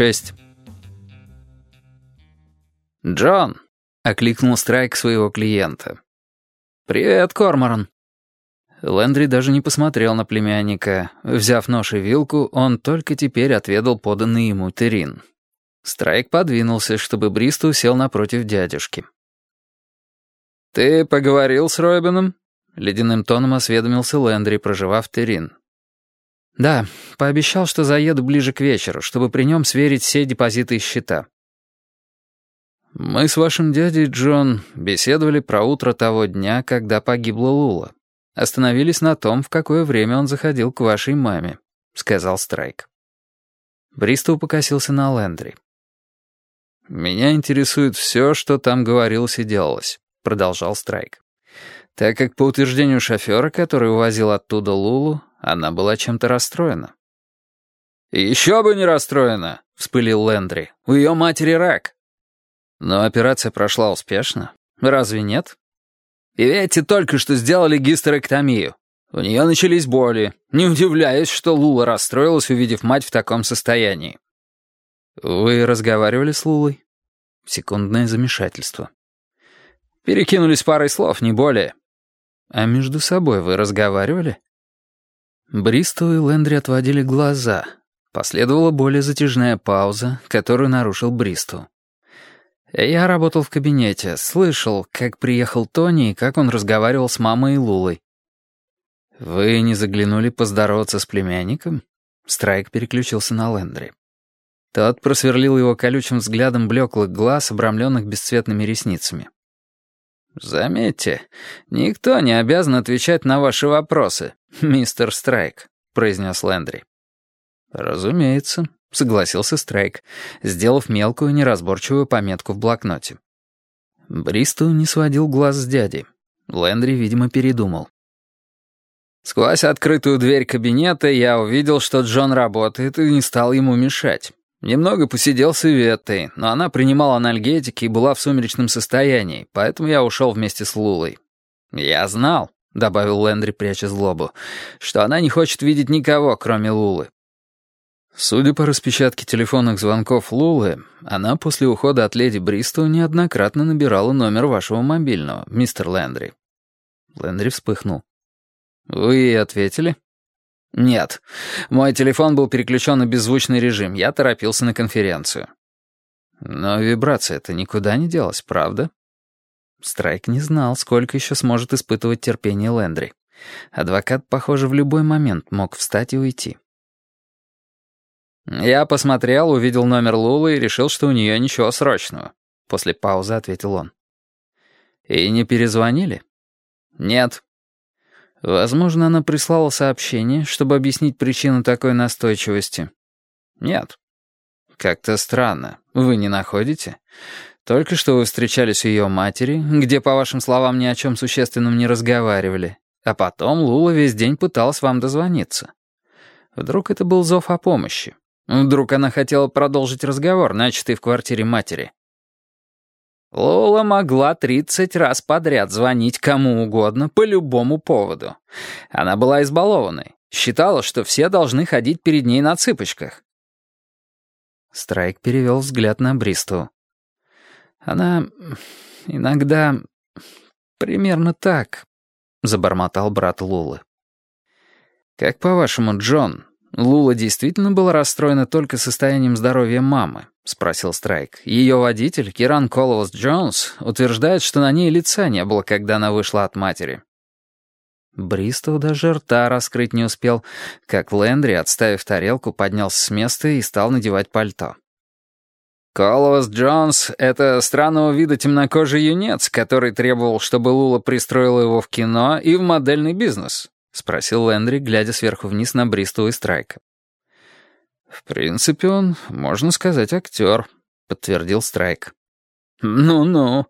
6. «Джон!» — окликнул Страйк своего клиента. «Привет, Корморан!» Лэндри даже не посмотрел на племянника. Взяв нож и вилку, он только теперь отведал поданный ему терин. Страйк подвинулся, чтобы Бристу сел напротив дядюшки. «Ты поговорил с Робином?» — ледяным тоном осведомился Лэндри, проживав терин. «Да, пообещал, что заеду ближе к вечеру, чтобы при нем сверить все депозиты и счета». «Мы с вашим дядей Джон беседовали про утро того дня, когда погибла Лула. Остановились на том, в какое время он заходил к вашей маме», — сказал Страйк. Бристоу покосился на Лэндри. «Меня интересует все, что там говорилось и делалось», — продолжал Страйк. «Так как по утверждению шофера, который увозил оттуда Лулу, она была чем-то расстроена. «Еще бы не расстроена», — вспылил Лэндри. «У ее матери рак». Но операция прошла успешно. Разве нет? И эти только что сделали гистерэктомию. У нее начались боли. Не удивляюсь, что Лула расстроилась, увидев мать в таком состоянии. «Вы разговаривали с Лулой?» Секундное замешательство. «Перекинулись парой слов, не более». «А между собой вы разговаривали?» Бристоу и Лэндри отводили глаза. Последовала более затяжная пауза, которую нарушил Бристоу. Я работал в кабинете, слышал, как приехал Тони и как он разговаривал с мамой и Лулой. «Вы не заглянули поздороваться с племянником?» Страйк переключился на Лэндри. Тот просверлил его колючим взглядом блеклых глаз, обрамленных бесцветными ресницами. «Заметьте, никто не обязан отвечать на ваши вопросы, мистер Страйк», — произнес Лэндри. «Разумеется», — согласился Страйк, сделав мелкую неразборчивую пометку в блокноте. Бристу не сводил глаз с дяди. Лэндри, видимо, передумал. Сквозь открытую дверь кабинета я увидел, что Джон работает, и не стал ему мешать. Немного посидел с Иветтой, но она принимала анальгетики и была в сумеречном состоянии, поэтому я ушел вместе с Лулой. «Я знал», — добавил Лэндри, пряча злобу, «что она не хочет видеть никого, кроме Лулы». Судя по распечатке телефонных звонков Лулы, она после ухода от леди Бристоу неоднократно набирала номер вашего мобильного, мистер Лэндри. Лэндри вспыхнул. «Вы ответили?» «Нет. Мой телефон был переключен на беззвучный режим. Я торопился на конференцию». «Но вибрация-то никуда не делась, правда?» Страйк не знал, сколько еще сможет испытывать терпение Лэндри. Адвокат, похоже, в любой момент мог встать и уйти. «Я посмотрел, увидел номер Лулы и решил, что у нее ничего срочного», — после паузы ответил он. «И не перезвонили?» «Нет». Возможно, она прислала сообщение, чтобы объяснить причину такой настойчивости. Нет. Как-то странно. Вы не находите? Только что вы встречались у ее матери, где, по вашим словам, ни о чем существенном не разговаривали. А потом Лула весь день пыталась вам дозвониться. Вдруг это был зов о помощи. Вдруг она хотела продолжить разговор, начатый в квартире матери. Лола могла 30 раз подряд звонить кому угодно по любому поводу. Она была избалованной, считала, что все должны ходить перед ней на цыпочках. Страйк перевел взгляд на Бристу. «Она иногда примерно так», — забормотал брат Лулы. «Как по-вашему, Джон, Лула действительно была расстроена только состоянием здоровья мамы?» — спросил Страйк. Ее водитель, Киран Коловас Джонс, утверждает, что на ней лица не было, когда она вышла от матери. Бристоу даже рта раскрыть не успел, как Лэндри, отставив тарелку, поднялся с места и стал надевать пальто. «Коловас Джонс — это странного вида темнокожий юнец, который требовал, чтобы Лула пристроила его в кино и в модельный бизнес», — спросил Лэндри, глядя сверху вниз на Бристоу и Страйка. «В принципе, он, можно сказать, актер», — подтвердил Страйк. «Ну-ну.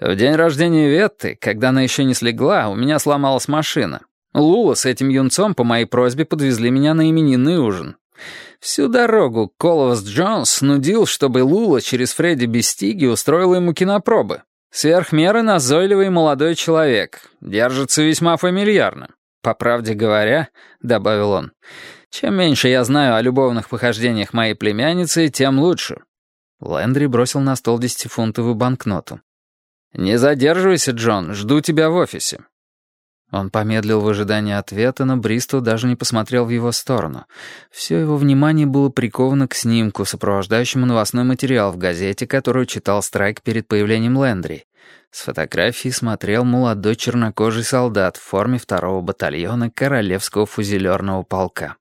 В день рождения Ветты, когда она еще не слегла, у меня сломалась машина. Лула с этим юнцом по моей просьбе подвезли меня на именинный ужин. Всю дорогу Коловас Джонс нудил, чтобы Лула через Фредди Бестиги устроила ему кинопробы. Сверхмеры назойливый молодой человек. Держится весьма фамильярно. По правде говоря, — добавил он, — Чем меньше я знаю о любовных похождениях моей племянницы, тем лучше». Лэндри бросил на стол десятифунтовую банкноту. «Не задерживайся, Джон, жду тебя в офисе». Он помедлил в ожидании ответа, но Бристоу даже не посмотрел в его сторону. Все его внимание было приковано к снимку, сопровождающему новостной материал в газете, которую читал Страйк перед появлением Лэндри. С фотографии смотрел молодой чернокожий солдат в форме второго батальона Королевского фузелерного полка.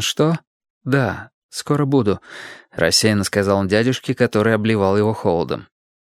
«Что? Да, скоро буду», — рассеянно сказал он дядюшке, который обливал его холодом.